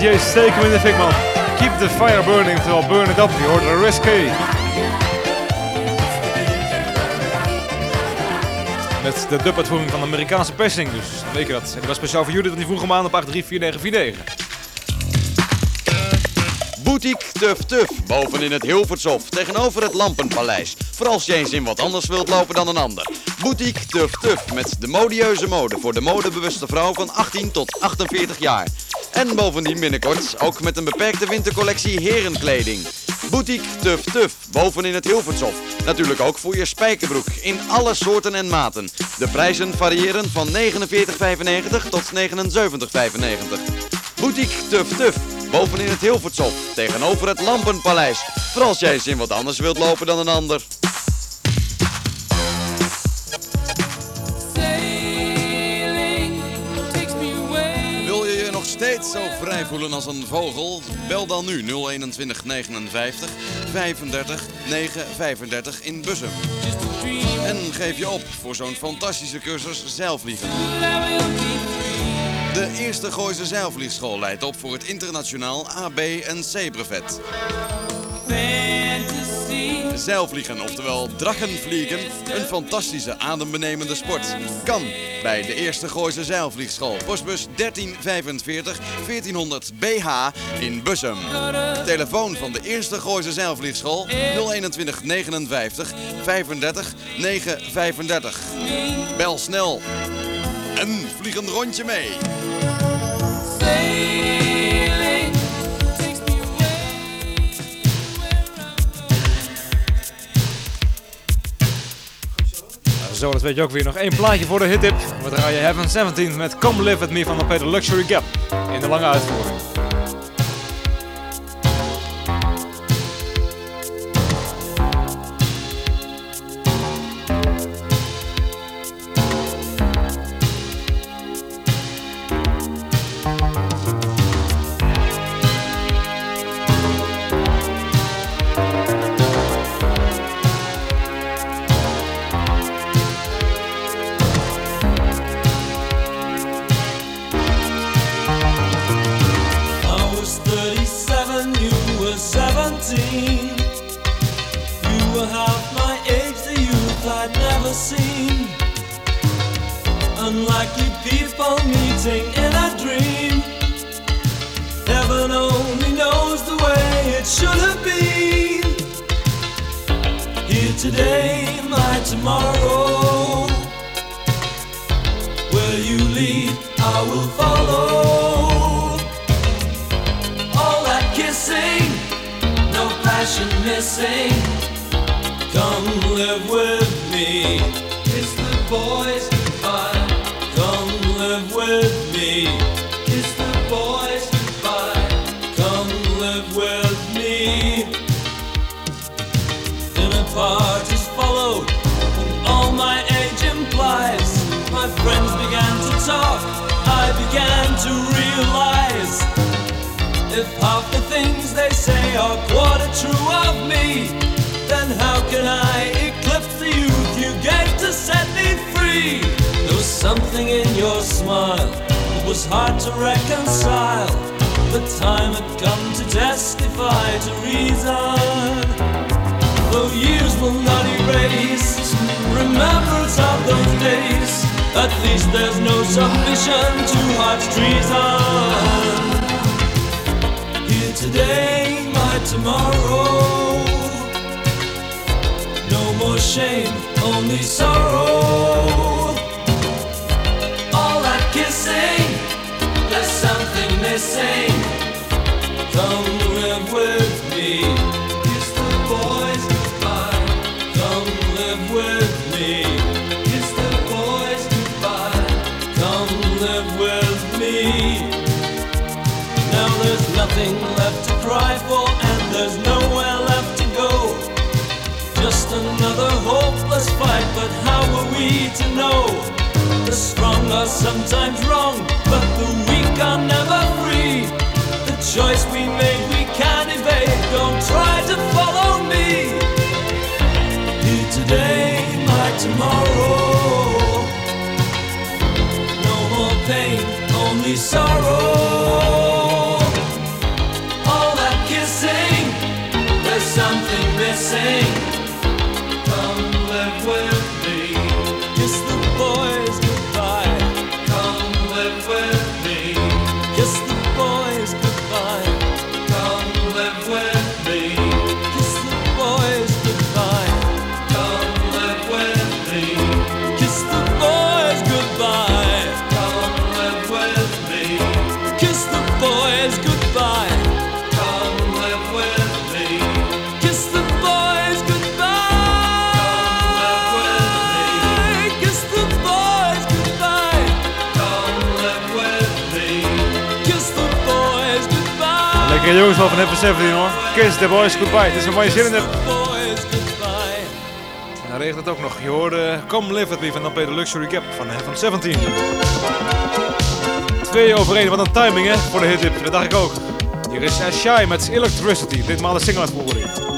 Mr. DJ, steek hem in de fik, man. Keep the fire burning, terwijl burn it up. Je hoort de risky. Met de dub-uitvoering van de Amerikaanse persing, dus weet je dat. En dat was speciaal voor jullie dat die vroege maand op 834949. Boutique Tuf Tuf, bovenin het Hilvershof, tegenover het Lampenpaleis. Voor als je eens in wat anders wilt lopen dan een ander. Boutique Tuf Tuf, met de modieuze mode voor de modebewuste vrouw van 18 tot 48 jaar. En bovendien binnenkort ook met een beperkte wintercollectie herenkleding. Boutique Tuf Tuf, bovenin het Hilvershof. Natuurlijk ook voor je spijkerbroek, in alle soorten en maten. De prijzen variëren van 49,95 tot 79,95. Boutique Tuf Tuf, bovenin het Hilvershof, tegenover het Lampenpaleis. Voor als jij eens in wat anders wilt lopen dan een ander. Zo vrij voelen als een vogel? Bel dan nu 021 59 35 9 35 in Bussum. En geef je op voor zo'n fantastische cursus zeilvliegen. De eerste Gooise zeilvliegschool leidt op voor het internationaal AB en C brevet. Zeilvliegen, oftewel drachenvliegen, een fantastische adembenemende sport. Kan bij de eerste Gooise zeilvliegschool. Postbus 1345 1400 BH in Bussum. Telefoon van de eerste Gooise zeilvliegschool 021 59 35 9 35. Bel snel en vlieg een rondje mee. Zo, dat weet je ook weer. Nog één plaatje voor de hittip. We draaien Heaven 17 met Come Live With Me van de Peter Luxury Gap. In de lange uitvoering. Passion missing. Come live with me. It's the boys' goodbye. Come live with me. It's the boys' goodbye. Come live with me. Dinner parties followed, and all my age implies. My friends began to talk. I began to realize. If half the things they say are quarter true of me, then how can I eclipse the youth you gave to set me free? There was something in your smile that was hard to reconcile. The time had come to testify to reason. Though years will not erase remembrance of those days, at least there's no submission to heart's treason today, my tomorrow. No more shame, only sorrow. All that kissing, there's something missing. Come live with me. Are sometimes wrong, but the weak are never free. The choice we made, we can't evade. Don't try to follow me. Here today, my tomorrow. No more pain, only sorrow. Lekker jongens van Heaven 17 hoor. Kiss the boys goodbye. Het is een mooie zin in goodbye. En dan regent het ook nog. Je hoorde Come Live With Me van Peter Luxury Gap van Heaven 17. Twee over één, wat een timing hè, voor de hittip. Dat dacht ik ook. Hier is Shy met Electricity, ditmaal de single uitvoering.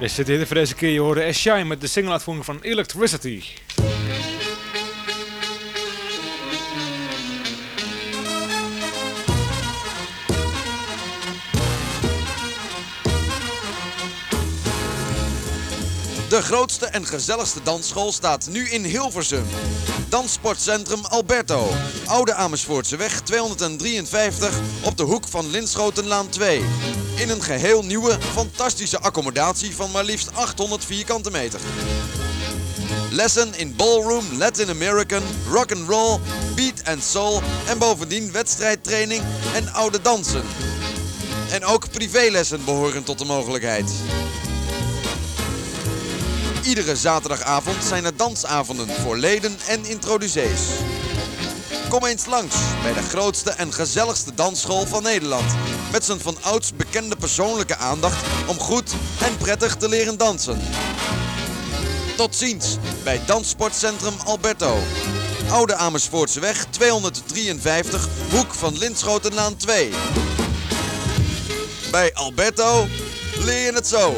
Dit hier voor deze keer? Je hoorde Shy met de single uitvoering van Electricity. De grootste en gezelligste dansschool staat nu in Hilversum. Danssportcentrum Alberto. Oude Amersfoortseweg 253 op de hoek van Linschotenlaan 2. In een geheel nieuwe, fantastische accommodatie van maar liefst 800 vierkante meter. Lessen in ballroom, Latin American, rock and roll, beat and soul en bovendien wedstrijdtraining en oude dansen. En ook privélessen behoren tot de mogelijkheid. Iedere zaterdagavond zijn er dansavonden voor leden en introducees. Kom eens langs bij de grootste en gezelligste dansschool van Nederland. Met zijn van ouds bekende persoonlijke aandacht om goed en prettig te leren dansen. Tot ziens bij Danssportcentrum Alberto. Oude Amersfoortseweg 253, hoek van Linschotenlaan 2. Bij Alberto leer je het zo.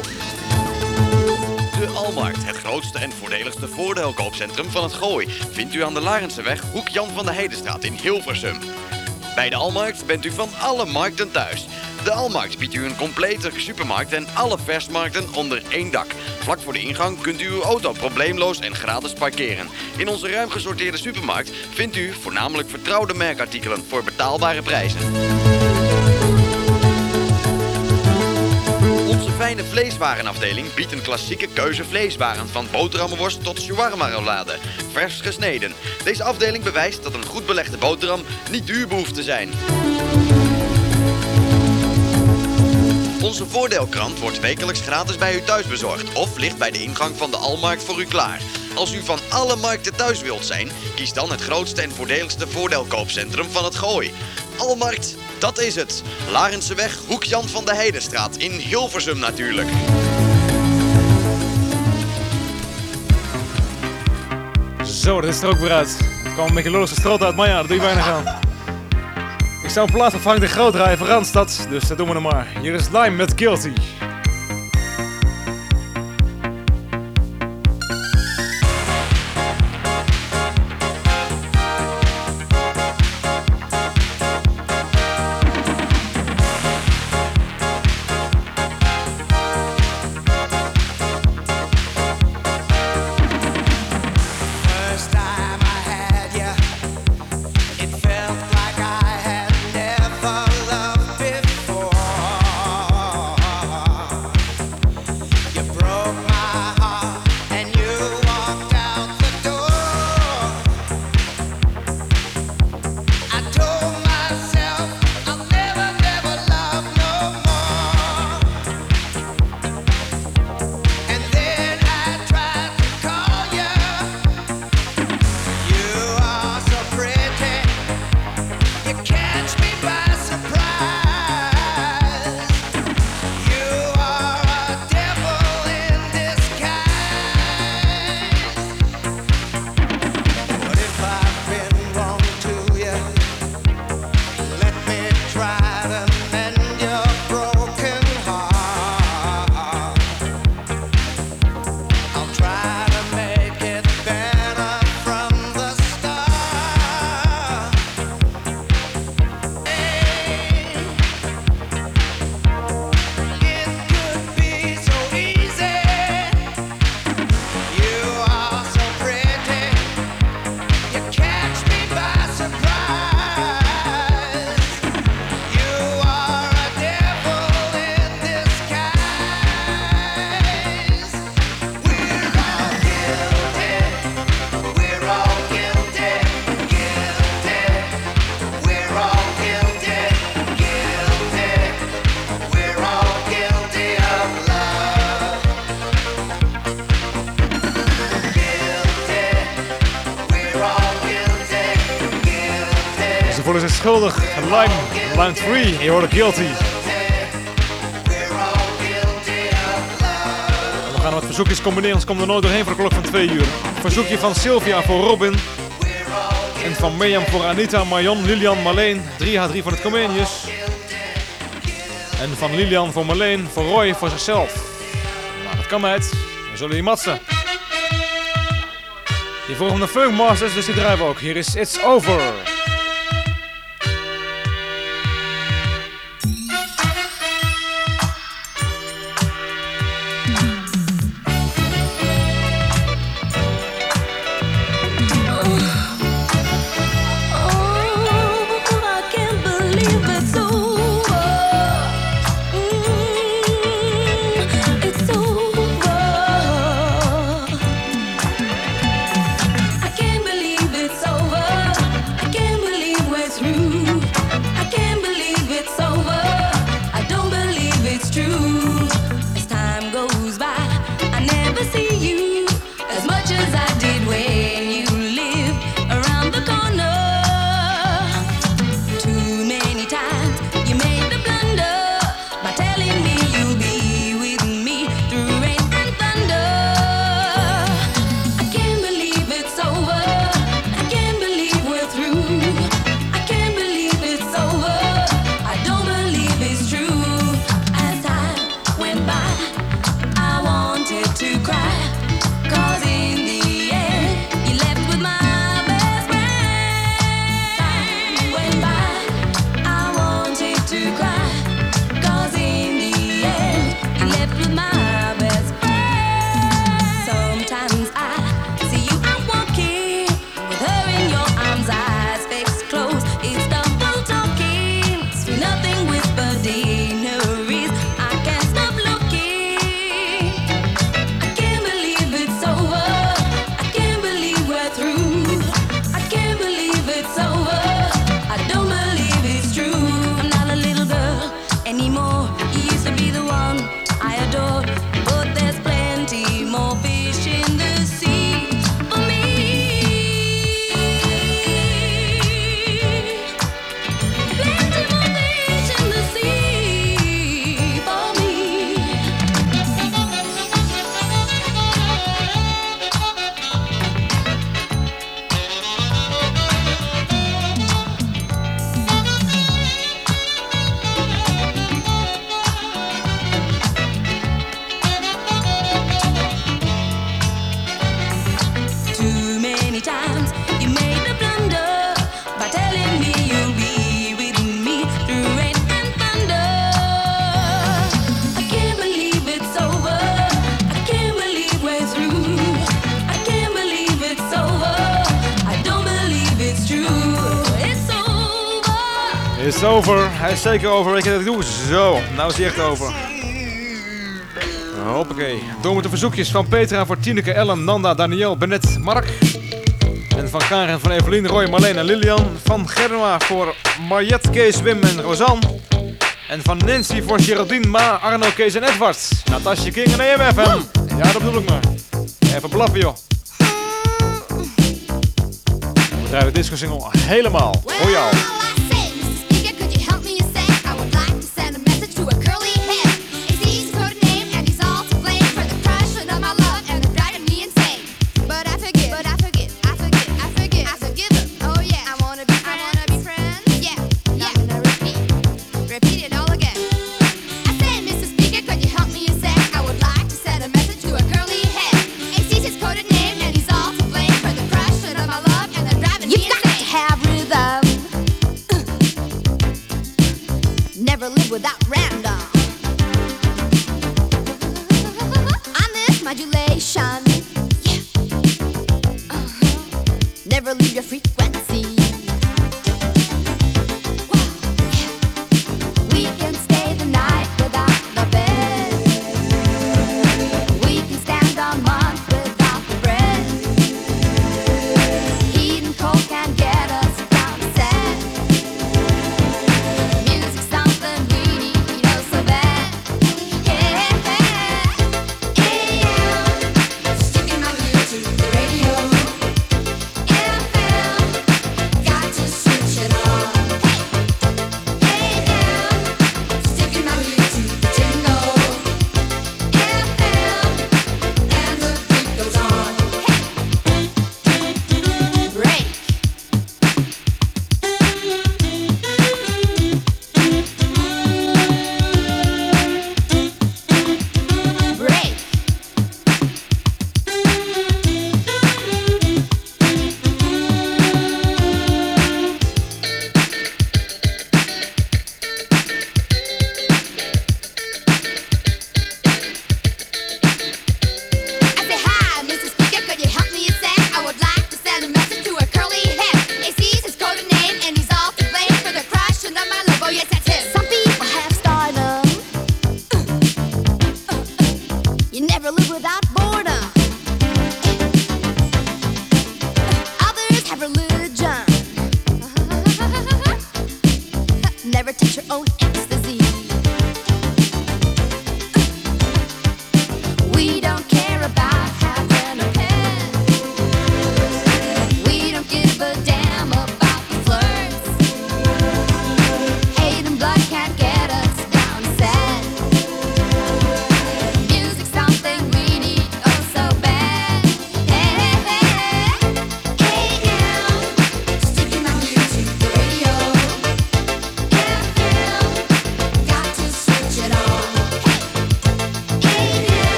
De Almarkt, het grootste en voordeligste voordeelkoopcentrum van het Gooi, vindt u aan de Larenseweg, hoek Jan van de Heidenstraat in Hilversum. Bij de Almarkt bent u van alle markten thuis. De Almarkt biedt u een complete supermarkt en alle versmarkten onder één dak. Vlak voor de ingang kunt u uw auto probleemloos en gratis parkeren. In onze ruim gesorteerde supermarkt vindt u voornamelijk vertrouwde merkartikelen voor betaalbare prijzen. Fijne vleeswarenafdeling biedt een klassieke keuze vleeswaren van boterhammenworst tot shawarma rollade, vers gesneden. Deze afdeling bewijst dat een goed belegde boterham niet duur behoeft te zijn. Onze voordeelkrant wordt wekelijks gratis bij u thuis bezorgd of ligt bij de ingang van de Almarkt voor u klaar. Als u van alle markten thuis wilt zijn, kies dan het grootste en voordeligste voordeelkoopcentrum van het Gooi. Almarkt, dat is het. Larenseweg, Hoek Jan van de Heidenstraat in Hilversum natuurlijk. Zo, dat is er ook weer uit. Het kwam een beetje lullig stroot uit, maar ja, dat doe je weinig aan. Ik zou een plaat van de Groot draaien voor Randstad, dus dat doen we nog maar. Hier is Lime met Guilty. Schuldig. Lime, Lime 3, je hoort Guilty. Love. We gaan wat verzoekjes combineren, anders komen er nooit doorheen voor de klok van 2 uur. Verzoekje van Sylvia voor Robin. En van Mirjam voor Anita, Marion, Lilian, Marleen. 3H3 van het Comenius. En van Lilian voor Marleen, voor Roy, voor zichzelf. Nou, dat kan meid. We zullen hier matsen. Die vroeg om de Funk Masters, dus die draaien we ook. Hier is It's Over. over. Hij is zeker over. Ik doe? Zo, nou is hij echt over. Hoppakee. Door met de verzoekjes van Petra voor Tineke, Ellen, Nanda, Daniel, Benet, Mark. En van Karen, van Evelien, Roy, Marleen en Lilian. Van Germa voor Mariette, Kees, Wim en Rosanne. En van Nancy voor Geraldine, Ma, Arno, Kees en Edwards. Natasja King en EMFM. Ja, dat bedoel ik maar. Even blaffen joh. We draaien de disco single helemaal voor jou.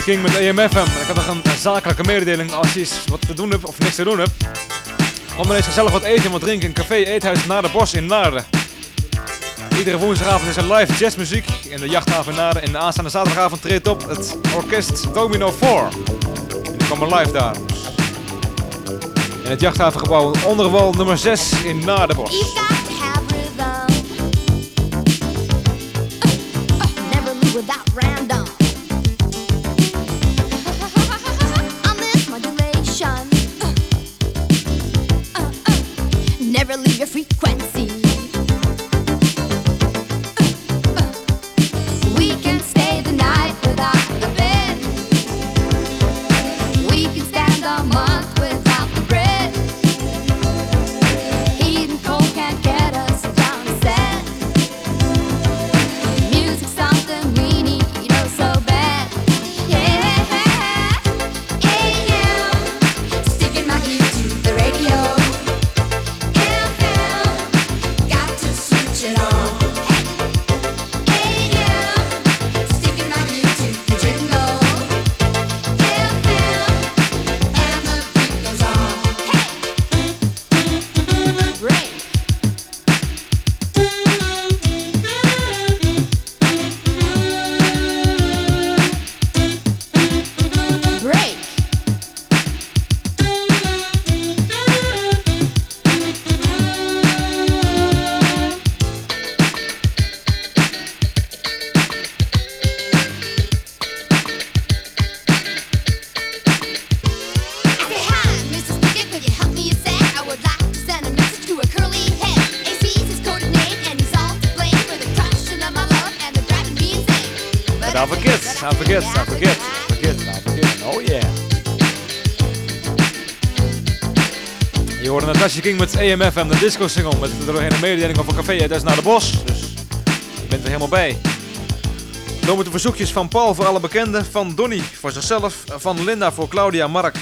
King met AMFM. Ik heb nog een eh, zakelijke mededeling als je iets wat te doen hebt of niks te doen hebt. Kom maar eens gezellig wat eten en wat drinken in Café Eethuis Naar de Bos in Naarden. Iedere woensdagavond is er live jazzmuziek in de jachthaven Naarden. En de aanstaande zaterdagavond treedt op het orkest Domino 4. En die komen live daar. In het jachthavengebouw Onderwal nummer 6 in Naardenbos. leave you free. I forget. Oh yeah. Je hoorde Natasha King met AMFM, de disco single. Met doorheen een mededeling over Café Het is naar de Bos. Dus je bent er helemaal bij. Met de verzoekjes van Paul voor alle bekenden. Van Donny voor zichzelf. Van Linda voor Claudia, Mark,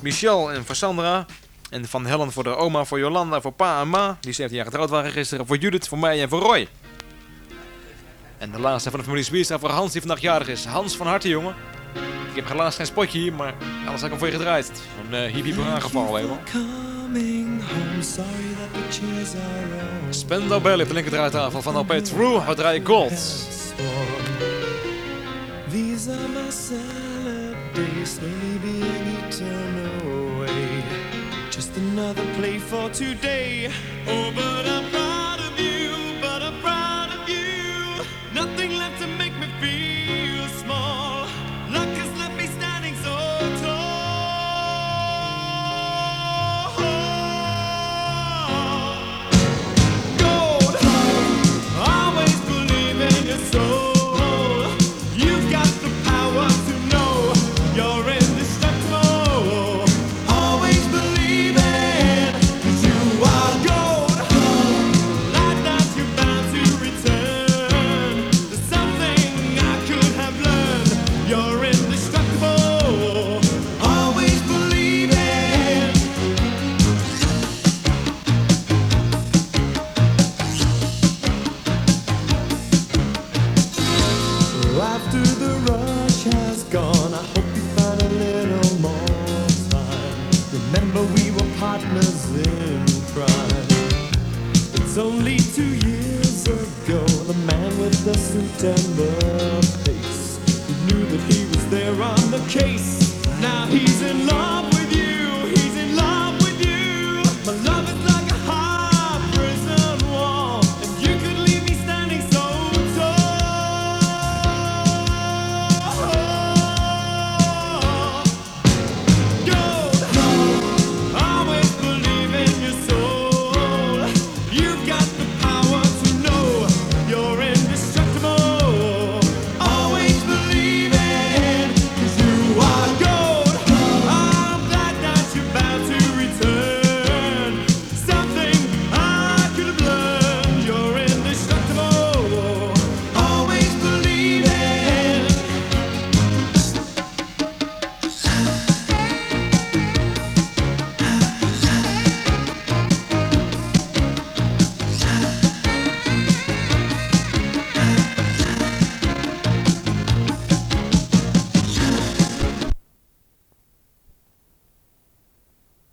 Michel en voor Sandra. En van Helen voor de oma, voor Jolanda, voor pa en ma. Die 17 jaar getrouwd waren gisteren. Voor Judith, voor mij en voor Roy. En de laatste van de familie Spierstra voor Hans die vandaag jarig is. Hans van harte jongen. Ik heb helaas geen spotje hier, maar anders had ik hem voor je gedraaid. Zo'n uh, hiep hiep aangevallen, all Spendo Belly op de linkerdraaitafel van LP True. We draaien Gold. These are my salad days, slowly being eaten away. Just another play for today. Oh, but I'm proud of you,